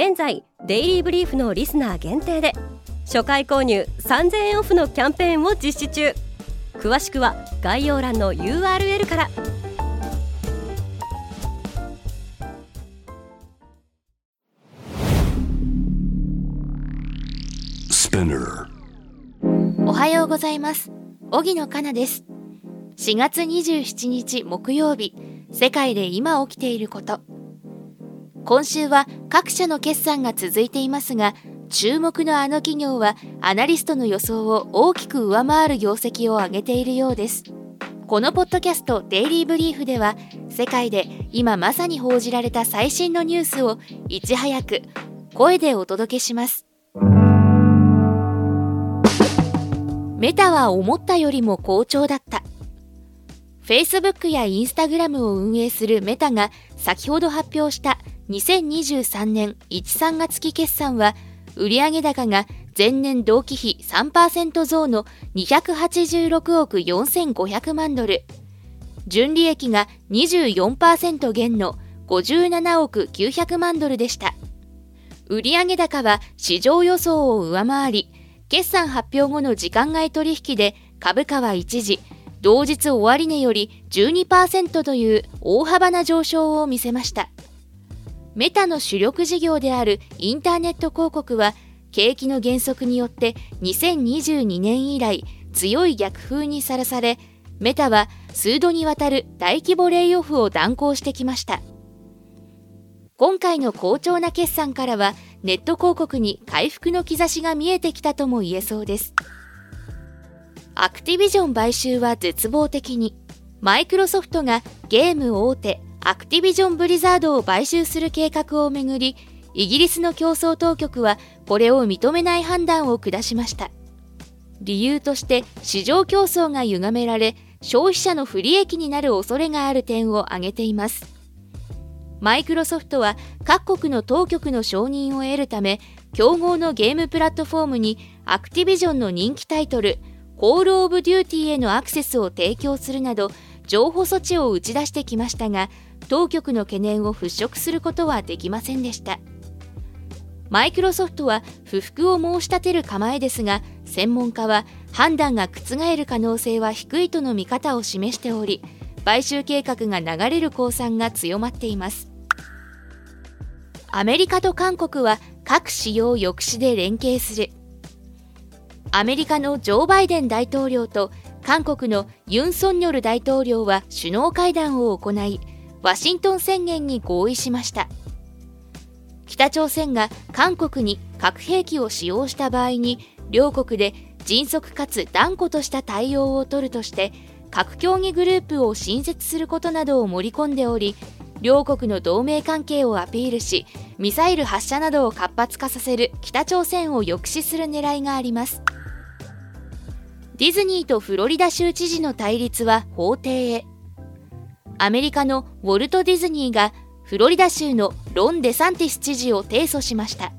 現在デイリーブリーフのリスナー限定で初回購入3000円オフのキャンペーンを実施中。詳しくは概要欄の URL から。おはようございます。荻野かなです。4月27日木曜日世界で今起きていること今週は各社の決算が続いていますが注目のあの企業はアナリストの予想を大きく上回る業績を上げているようです。このポッドキャストデイリーブリーフでは世界で今まさに報じられた最新のニュースをいち早く声でお届けします。メタは思ったよりも好調だった。Facebook や Instagram を運営するメタが先ほど発表した2023年1、3月期決算は、売上高が前年同期比3%増の286億4500万ドル、純利益が24%減の57億900万ドルでした。売上高は市場予想を上回り、決算発表後の時間外取引で株価は一時、同日終値より12%という大幅な上昇を見せました。メタの主力事業であるインターネット広告は景気の減速によって2022年以来強い逆風にさらされメタは数度にわたる大規模レイオフを断行してきました今回の好調な決算からはネット広告に回復の兆しが見えてきたとも言えそうですアクティビジョン買収は絶望的に。マイクロソフトがゲーム大手アクティビジョン・ブリザードを買収する計画をめぐりイギリスの競争当局はこれを認めない判断を下しました。理由として市場競争が歪められ消費者の不利益になる恐れがある点を挙げています。マイクロソフトは各国の当局の承認を得るため競合のゲームプラットフォームにアクティビジョンの人気タイトルコール・オブ・デューティーへのアクセスを提供するなど譲歩措置を打ち出してきましたが当局の懸念を払拭することはできませんでした。マイクロソフトは不服を申し立てる構えですが専門家は判断が覆る可能性は低いとの見方を示しており買収計画が流れる公算が強まっています。アメリカと韓国は核使用抑止で連携する。アメリカのジョー・バイデン大統領と韓国のユン・ソンニョル大統領は首脳会談を行いワシントン宣言に合意しました。北朝鮮が韓国に核兵器を使用した場合に両国で迅速かつ断固とした対応を取るとして核協議グループを新設することなどを盛り込んでおり両国の同盟関係をアピールしミサイル発射などを活発化させる北朝鮮を抑止する狙いがあります。ディズニーとフロリダ州知事の対立は法廷へ。アメリカのウォルト・ディズニーがフロリダ州のロン・デサンティス知事を提訴しました。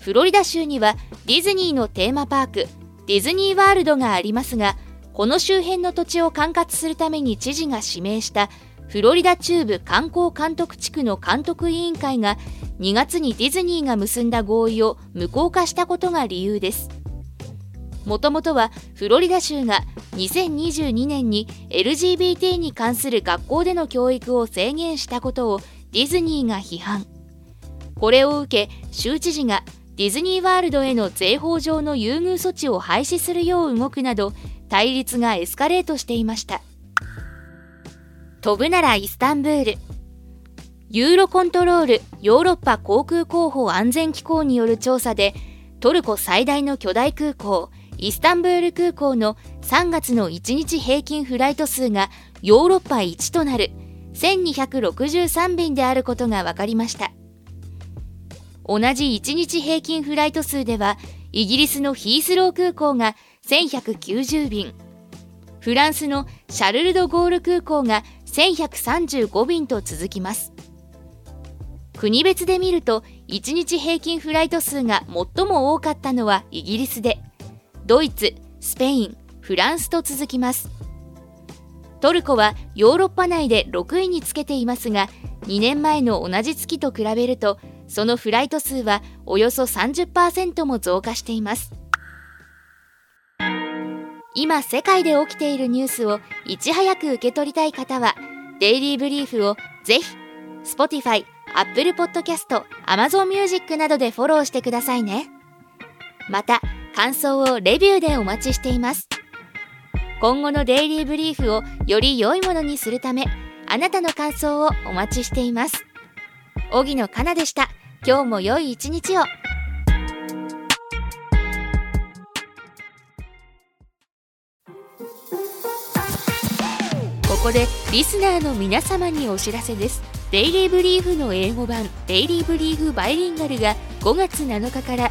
フロリダ州にはディズニーのテーマパークディズニーワールドがありますがこの周辺の土地を管轄するために知事が指名したフロリダ中部観光監督地区の監督委員会が2月にディズニーが結んだ合意を無効化したことが理由です。もともとはフロリダ州が2022年に LGBT に関する学校での教育を制限したことをディズニーが批判。これを受け州知事がディズニーワールドへの税法上の優遇措置を廃止するよう動くなど対立がエスカレートしていました。飛ぶならイスタンブール。ユーロコントロールヨーロッパ航空広報安全機構による調査でトルコ最大の巨大空港イスタンブール空港の3月の1日平均フライト数がヨーロッパ一となる1263便であることが分かりました。同じ1日平均フライト数ではイギリスのヒースロー空港が1190便。フランスのシャルル・ド・ゴール空港が1135便と続きます。国別で見ると1日平均フライト数が最も多かったのはイギリスで。ドイツスペインフランスと続きます。トルコはヨーロッパ内で6位につけていますが2年前の同じ月と比べるとそのフライト数はおよそ30%も増加しています。今世界で起きているニュースをいち早く受け取りたい方はデイリーブリーフをぜひ Spotify、Apple Podcast、Amazon Music などでフォローしてくださいね。また感想をレビューでお待ちしています。今後のデイリーブリーフをより良いものにするためあなたの感想をお待ちしています。荻野かなでした。今日も良い一日を。ここでリスナーの皆様にお知らせです。デイリーブリーフの英語版デイリーブリーフバイリンガルが5月7日から